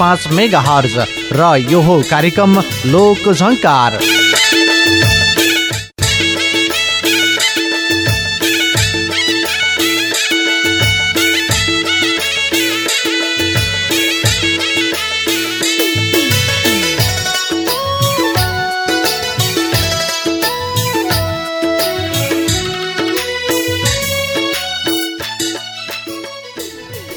पाँच mega hertz र यो कार्यक्रम लोक झङ्कार।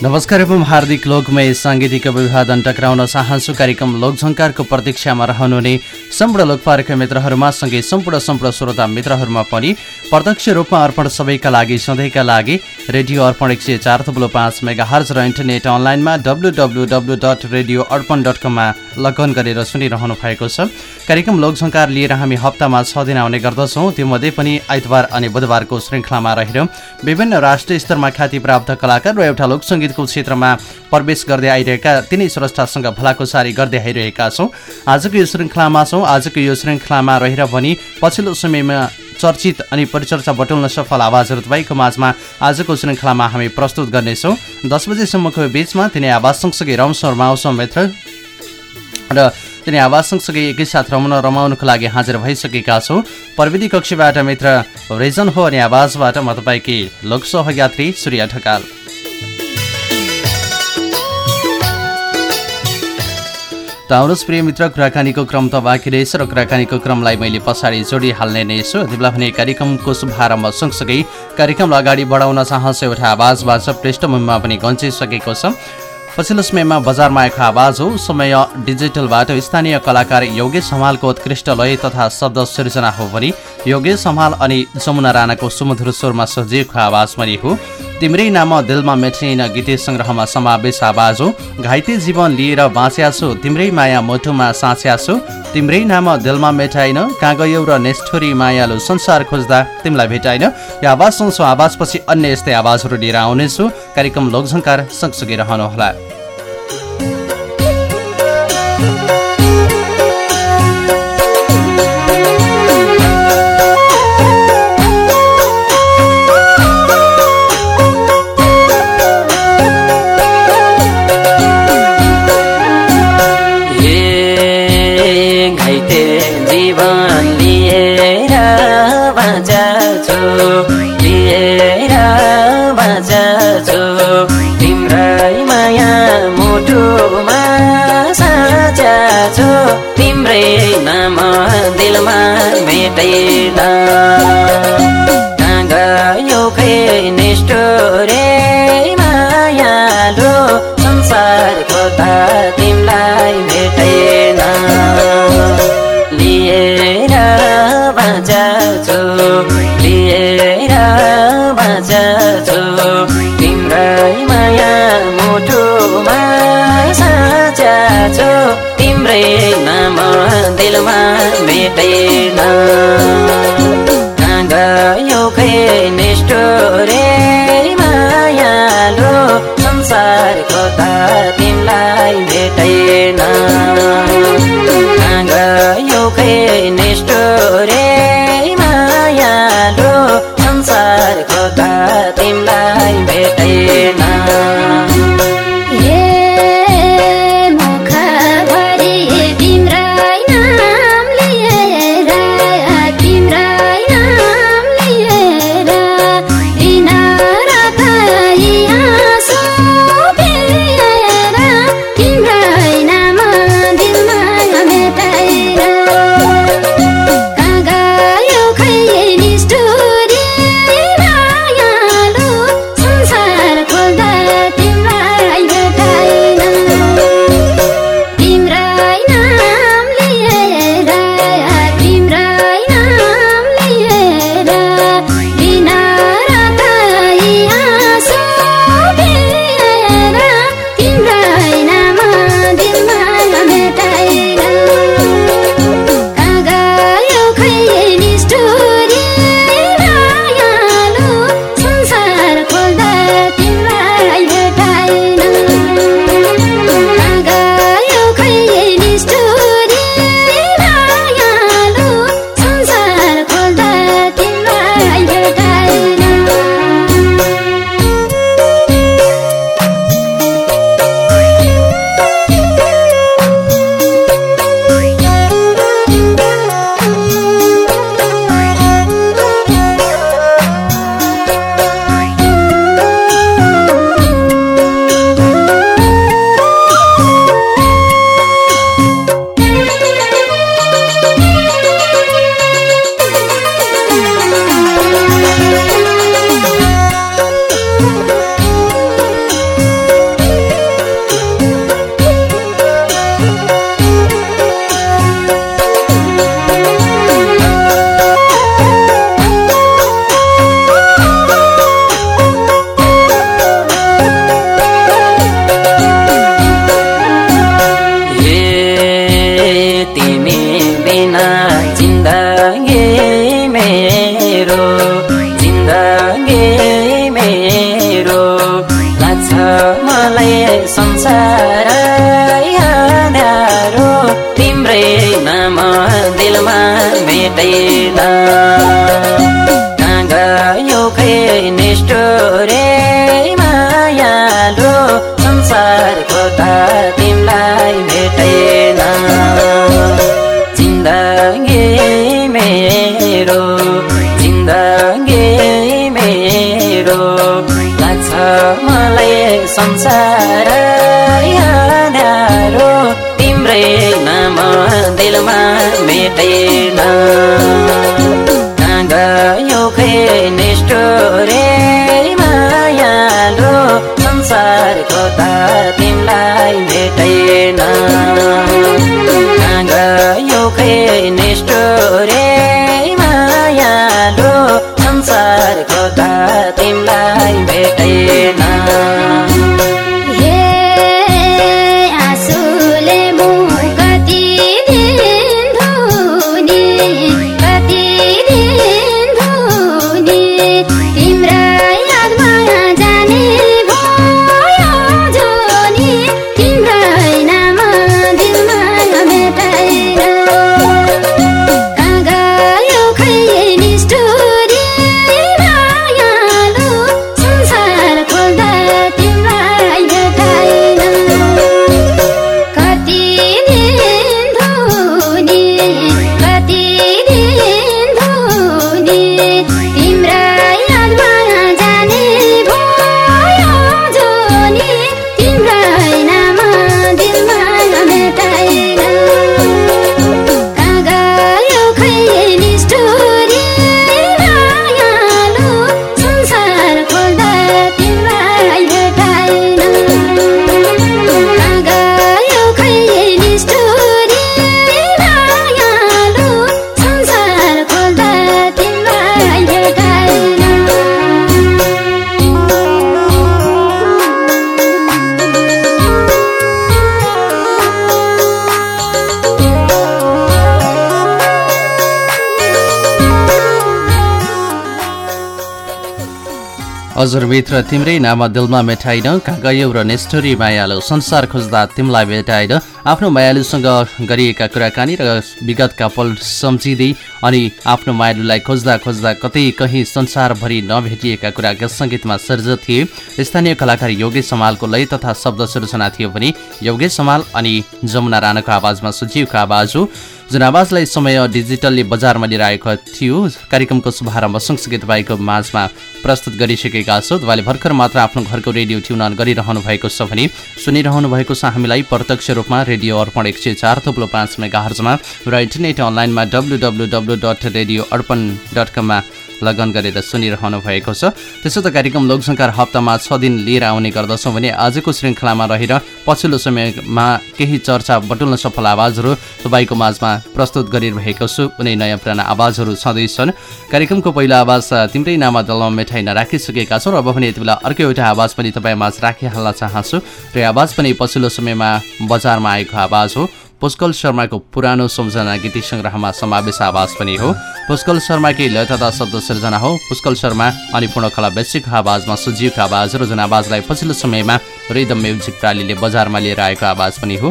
नमस्कार एवं हार्दिक लोकमय साङ्गीतिक अभिवादन टक्राउन चाहन्छु कार्यक्रम लोकझङ्कारको प्रतीक्षामा रहनुहुने सम्पूर्ण लोकपारका मित्रहरूमा सँगै सम्पूर्ण सम्पूर्ण श्रोता मित्रहरूमा पनि प्रत्यक्ष रूपमा अर्पण सबैका लागि सधैँका लागि रेडियो अर्पण एक सय चार थुप्रो पाँच मेगा हर्ज र इन्टरनेट अनलाइनमा W W W dot radio Arpan dot कममा लगन गरेर सुनिरहनु भएको छ। कार्यक्रम लोकझङ्कार लिएर हामी हप्तामा छ दिन आउने गर्दछौँ। त्योमध्ये पनि आइतबार अनि बुधबारको श्रृङ्खलामा रहेर विभिन्न राष्ट्रिय स्तरमा ख्याति प्राप्त कलाकार र एउटा लोकसङ्गीतको क्षेत्रमा प्रवेश गर्दै आइरहेका तिनै स्रष्टासँग भलाकुसारी गर्दै आइरहेका छौँ। आजको यो श्रृङ्खलामा छौँ आजको यो श्रृङ्खलामा रहेर पनि पछिल्लो समयमा चर्चित अनि परिचर्चा बटुल्न सफल आवाजहरू तपाईँको माझमा आजको श्रृङ्खलामा हामी प्रस्तुत गर्नेछौँ। दस बजेसम्मको बिचमा तिनै आवाज सँगसँगै रमसर माउसम मित्र र तिनी आवाज सँगसँगै एकैसाथ रमाउन रमाउनुको लागि हाजिर भइसकेका छौँ। प्रविधि कक्षीबाट मित्र रिजन हो अनि आवाजबाट म तपाईँकी लोक सहयात्री सूर्य ढकाल। त आउनुहोस् प्रिय मित्र कुराकानीको क्रम त बाँकी रहेछ र कुराकानीको क्रमलाई मैले पछाडि जोडिहाल्ने नै छु। त्यति बेला भने कार्यक्रमको शुभारम्भ सँगसँगै कार्यक्रमलाई अगाडि बढाउन चाहन्छु। एउटा आवाजबाट पृष्ठभूमिमा पनि गन्चिसकेको छ। पछिल्लो समयमा बजारमा आएको आवाज हो। समय डिजिटलबाट स्थानीय कलाकार योगेश हमालको उत्कृष्ट लय तथा शब्द सृजना हो भने योगेश हमाल अनि जमुना राणाको सुमधुर स्वरमा सजिएको आवाज पनि हो। तिम्रै नाम दिलमा मेटिन गीत सङ्ग्रहमा समावेश आवाज हो घाइते जीवन लिएर बाँच्या छु तिम्रै माया मुटुमा साँच्या छु तिम्रै नाम दिलमा मेटाइन कहाँ गयौ र नेस्ठोरी मायालु संसार खोज्दा तिमीलाई भेटाइन यो आवाज सुन्छौ आवाजपछि अन्य यस्तै आवाजहरू लिएर आउनेछु। कार्यक्रम लोकझङ्कार सँगसँगै रहनुहोला। तिम्रै संसार यारो तिम्रै नाम दिलमा मेटेन। गयो खै निष्ठुरे मायालो संसारको त तिमीलाई भेटेन गयो खै निष्ठुरे मायालो संसारको त तिमीलाई भेटेन हजुर मित्र तिम्रै नाम दिलमा मेटाइन कहाँ गयौ र नेस्टोरी मायालु संसार खोज्दा तिमीलाई भेटाइन आफ्नो मायालुसँग गरिएका कुराकानी र विगतका पल सम्झिँदै अनि आफ्नो मायालुलाई खोज्दा खोज्दा कतै कहीँ संसारभरि नभेटिएका कुरा गीत सङ्गीतमा सर्ज थिए। स्थानीय कलाकार योगेश समालको लय तथा शब्द सृजना थियो भने योगेश समाल अनि जमुना राणाको आवाजमा सुजीवको आवाज हो। जुन आवाजलाई समय डिजिटलले बजारमा लिएर आएको थियो। कार्यक्रमको शुभारम्भ सँगसँगै तपाईँको माझमा प्रस्तुत गरिसकेका छौँ। तपाईँले भर्खर मात्र आफ्नो घरको रेडियो ट्युन गरिरहनु भएको छ भने सुनिरहनु भएको छ। हामीलाई प्रत्यक्ष रूपमा रेडियो अर्पण एक सय चार थुप्रो पाँच मेगा र इन्टरनेट अनलाइनमा W W W dot radio Arpan dot कममा लगन गरेर सुनिरहनु भएको छ। त्यसो त कार्यक्रम लोकसङ्कार हप्तामा छ दिन लिएर आउने गर्दछौँ भने आजको श्रृङ्खलामा रहेर पछिल्लो समयमा केही चर्चा बटुल्न सफल आवाजहरू तपाईँको माझमा प्रस्तुत गरिरहेको छु। कुनै नयाँ पुराना आवाजहरू छँदैछन्। कार्यक्रमको पहिलो आवाज तिम्रै नाममा दलमा मेठाइन राखिसकेका छौँ र अब भने यति बेला अर्को एउटा आवाज पनि तपाईँ माझ राखिहाल्न चाहन्छु। र आवाज पनि पछिल्लो समयमा बजारमा आएको आवाज हो। पुष्कल शर्माको पुरानो सम्झना गीती सङ्ग्रहमा समावेश आवाज पनि हो। पुष्कल शर्माकै लय तथा शब्द सिर्जना हो। पुष्कल शर्मा अनि पूर्णकला वैश्विक आवाजमा सुजीवको आवाज र जुन आवाजलाई पछिल्लो समयमा रिदम म्युजिक प्रालीले बजारमा लिएर आएको आवाज पनि हो।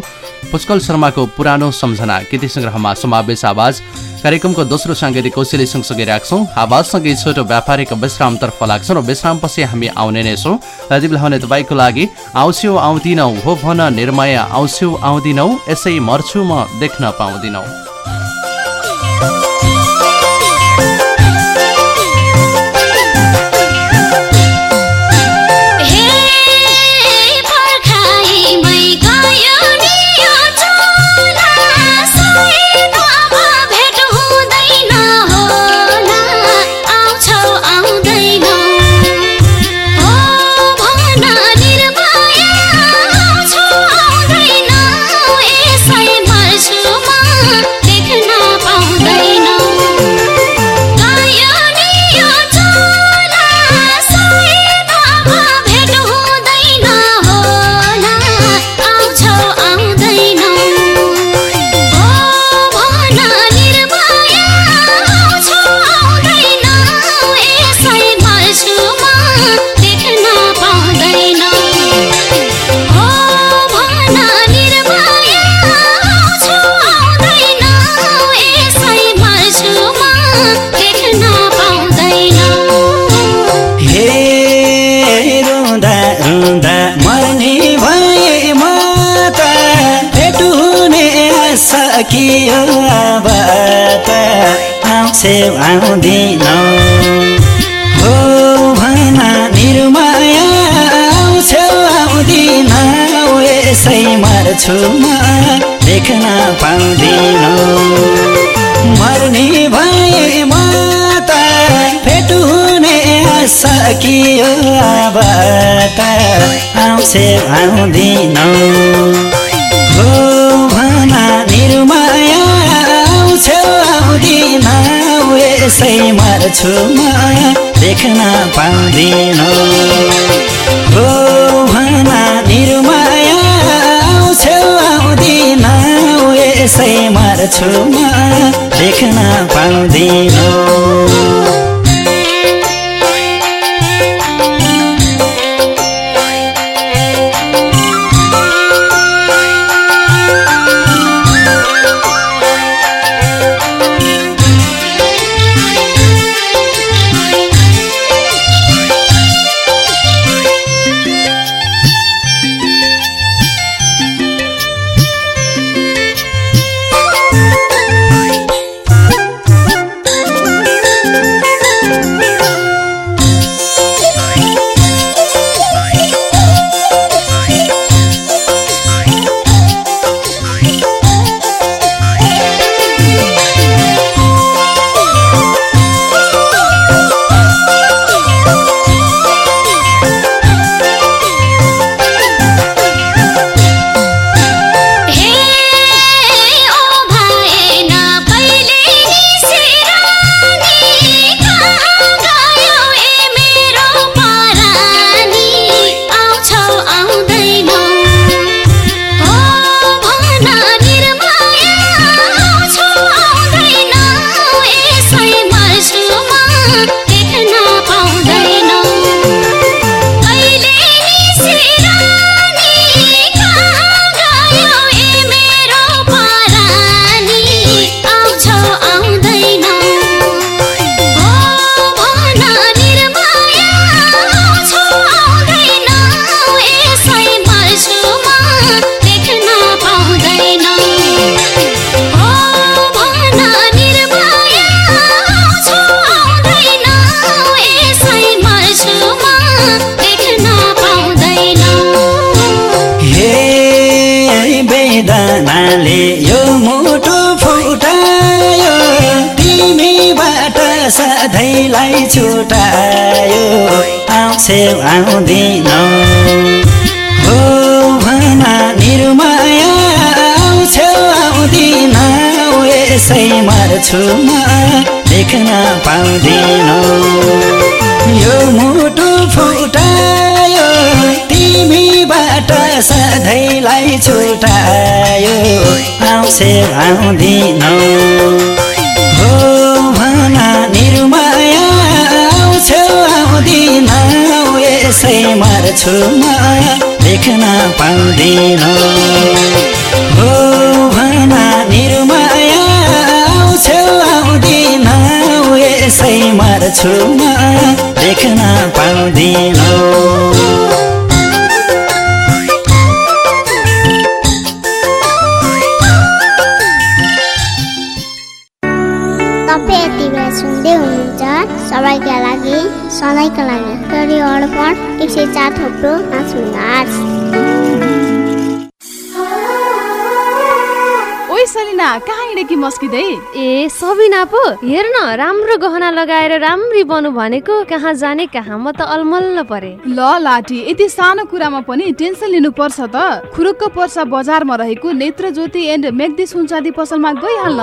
पुष्कल शर्माको पुरानो सम्झना गीती सङ्ग्रहमा समावेश आवाज। कार्यक्रमको दोस्रो साङ्गीतिक कौशली सँगसँगै राख्छौँ। आवाजसँगै छोटो व्यापारिक विश्रामतर्फ लाग्छौँ र विश्रामपछि हामी आउने नै छौँ। बेला भने तपाईँको लागि आउँछौ आउँदिनौ हो भन निर्मय आउँछौ आउँदिनौ यसै मर्छु म देख्न पाउँदिनौ। आउँदिनौ। हो भना निर्माया आउँदिनौ यसै मर्छु म देख्न पाउँदिनौ। मर्ने भए म त भेट हुने सकियो अब त आउँदिनौ। यसै मर्छु म देख्न पाउँदिनौ। हो भना आउँछौ आउँदिनौ यसै मर्छु म देख्न पाउँदिनौ। सधैँलाई छुटायो आउँछे आउँदिनौ हो भना निर्माया आउँछौ आउँदिनौ यसै मर्छु म देख्न पाउँदिनौ यो मुटु फुटायो तिमीबाट सधैँलाई छुटायो आउँछे आउँदिनौ यसै मर्छु म देख्न पाउँदिनौ। हो भना निर्माया आउँछौ आउँदिनौ यसै मर्छु म देख्न पाउँदिनौ। तपाईँ सुन्दै हुनुहुन्छ सबैका लागि सधैँका लागि। रेडियो अर्पण एक सय चार थोप्रो पाँच ओइ सलिना कहाँ हिँडेकी मस्किँदै? ए सबिना पो हेर न राम्रो गहना लगाएर राम्री बनु भनेको कहाँ जाने कहाँ म त अलमल्ल परे। ल लाठी यति सानो कुरामा पनि टेन्सन लिनु पर्छ त। खुरुक्क पर्सा बजारमा रहेको नेत्र ज्योति एन्ड मेग्दी सुनचाँदी पसलमा गइहाल्न।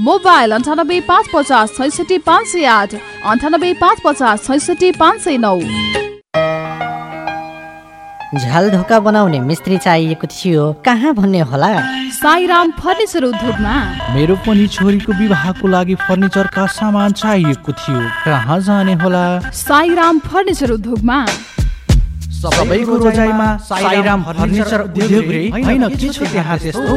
मोबाइल अन्ठानब्बे पाँच पचास छैसठी पाँच सय आठ अन्ठानब्बे पाँच पचास छैसठी पाँच सय नौ। झ्याल ढोका बनाउने मिस्त्री चाहिएको थियो कहाँ भन्ने होला? साईराम फर्निचर उद्योगमा। मेरो पनि छोरीको विवाहको लागि फर्निचरका सामान चाहिएको थियो कहाँ जाने होला? साईराम फर्निचर उद्योगमा। सबैको रोजाइमा साईराम फर्निचर उद्योग रे होइन के छ त्यहाँ त्यस्तो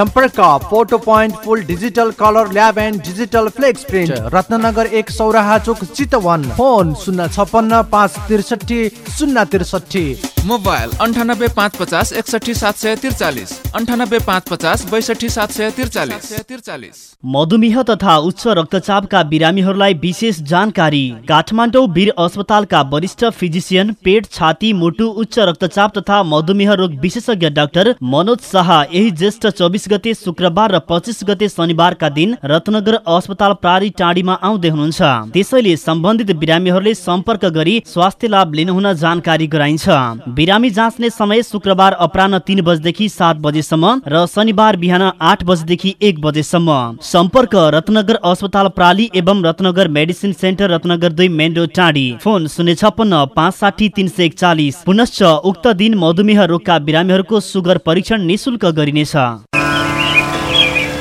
सम्पर्क photo point full digital colour lab and digital flex print Ratnanagar एक सौराहा चोक चितवन। फोन शून्य छपन्न पाँच त्रिसठी शून्य त्रिसठी। मोबाइल अन्ठानब्बे पाँच पचास एकसठी सात सय त्रिचालिस अन्ठानब्बे पाँच पचास बैसठी सात सय त्रिचालिस। त्रिचालिस मधुमेह तथा उच्च रक्तचापका बिरामीहरूलाई विशेष जानकारी काठमाडौँ वीर अस्पतालका वरिष्ठ फिजिसियन पेट छाती मुटु उच्च रक्तचाप तथा मधुमेह रोग विशेषज्ञ डाक्टर मनोज शाह यही ज्येष्ठ चौबिस गते शुक्रबार र पच्चिस गते शनिबारका दिन रत्नगर अस्पताल प्रारी टाँडीमा आउँदै हुनुहुन्छ। त्यसैले सम्बन्धित बिरामीहरूले सम्पर्क गरी स्वास्थ्य लाभ लिनुहुन जानकारी गराइन्छ। बिरामी जाँच्ने समय शुक्रबार अपराह तिन बजेदेखि सात बजेसम्म र शनिबार बिहान आठ बजेदेखि एक बजेसम्म। सम्पर्क रत्नगर अस्पताल प्राली एवं रत्नगर मेडिसिन सेन्टर रत्नगर दुई मेन रोड टाँडी। फोन शून्य छप्पन्न पाँच साठी तिन सय एकचालिस। पुनश्च उक्त दिन मधुमेह रोगका बिरामीहरूको सुगर परीक्षण निशुल्क गरिनेछ।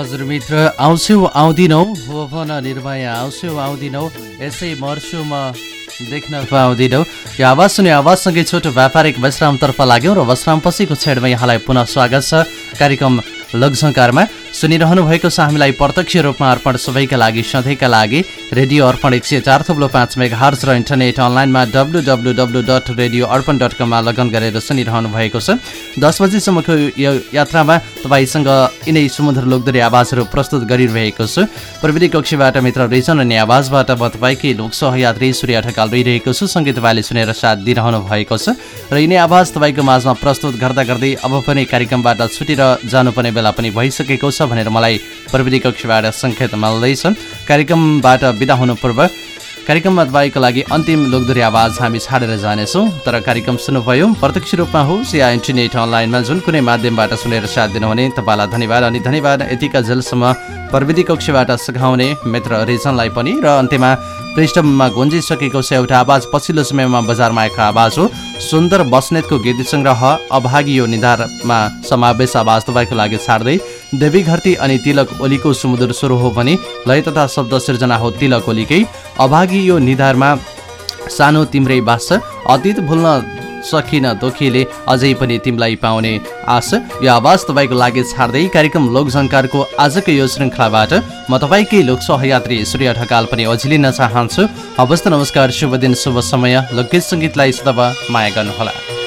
हजुर मित्र आउँछौ आउँदिनौ। हो भन आउँछौ आउँदिनौ। यसै मर्छु म देख्न पाउँदैनौँ। यो आवाज सुने आवाजसँगै छोटो व्यापारिक विश्रामतर्फ लाग्यौँ र विश्रामपछिको छेडमा यहाँलाई पुनः स्वागत छ। कार्यक्रम लोकसङ्कारमा सुनिरहनु भएको छ हामीलाई प्रत्यक्ष रूपमा अर्पण सबैका लागि सधैँका लागि रेडियो अर्पण एक सय चार थुप्रो पाँच हर्च र इन्टरनेट अनलाइनमा W W W dot radio Arpan dot कममा लगन गरेर सुनिरहनु भएको छ। दस बजीसम्मको यो यात्रामा तपाईँसँग यिनै समुद्र लोकदरी आवाजहरू प्रस्तुत गरिरहेको छु। प्रविधि कक्षीबाट मित्र रिजन अनि आवाजबाट म तपाईँकै लोक सहयात्री सूर्य ठकाल रहिरहेको छु। सँगै तपाईँले सुनेर साथ दिइरहनु भएको छ। र यिनै आवाज तपाईँको माझमा प्रस्तुत गर्दा गर्दै अब पनि कार्यक्रमबाट छुटेर जानुपर्ने बेला पनि भइसकेको छ। भनेर मलाई प्रविधि कक्षबाट सङ्केत मिल्दैछ कार्यक्रमबाट बिदा हुनु पूर्व कार्यक्रममा तपाईँको लागि अन्तिम लोकदोरी आवाज हामी छाडेर जानेछौँ। तर कार्यक्रम सुन्नुभयो प्रत्यक्ष रूपमा होस् या इन्टरनेट अनलाइनमा जुन कुनै माध्यमबाट सुनेर साथ दिनुहुने तपाईँलाई धन्यवाद अनि धन्यवाद। यतिका जेलसम्म प्रविधि कक्षबाट सिकाउने मित्र रिजनलाई पनि र अन्त्यमा पृष्ठमा गुन्जिसकेको छ एउटा आवाज पछिल्लो समयमा बजारमा आएको आवाज हो। सुन्दर बस्नेतको गीत सङ्ग्रह अभागी यो निधारमा समावेश आवाज तपाईँको लागि छाड्दै देवी घरती अनि तिलक ओलीको सुमधुर स्वर हो भने लय तथा शब्द सिर्जना हो तिलक ओलीकै। अभागी यो निधारमा सानो तिम्रै बास। अतीत भुल्न सकिन दुखीले अझै पनि तिमीलाई पाउने आश यो आवाज तपाईँको लागि छाड्दै कार्यक्रम लोकझङ्कारको आजको यो श्रृङ्खलाबाट म तपाईँकै लोक सहयात्री सूर्य ढकाल पनि अझिलिन चाहन्छु। हवस् त नमस्कार शुभ दिन शुभ समय। लोकगीत सङ्गीतलाई सदब माया गर्नुहोला।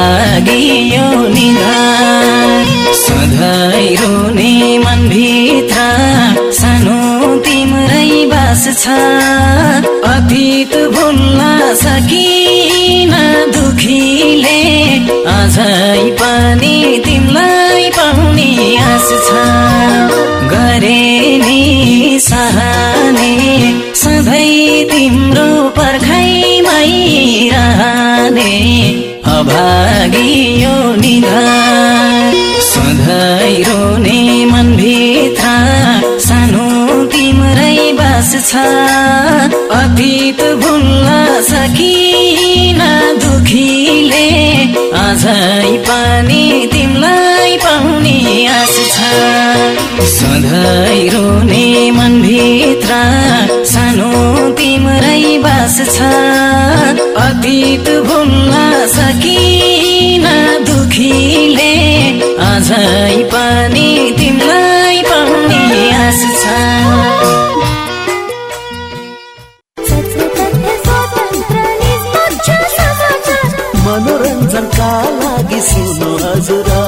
अभागी यो सधैँ रुने मनभित्र सानो तिम्रै बास छ। अतीत भुल्न सकिन दुखीले अझै पनि तिमीलाई पाउने आश छ। गरे नि सहने सधैँ तिम्रो पर्खाइमै रहने अभागी यो निधार सधैँ रोने मनभित्र सानो तिम्रै बास छ। अतीत भुल्न सकिन दुखीले अझै पनि तिमीलाई पाउने आश छ। सधैँ रोने मनभित्र बास छ। अतीत भुल्न सकिन दुखीले अझै पनि तिमीलाई पाउने आश छ। मनोरञ्जनका लागि सुन्नु हजुर।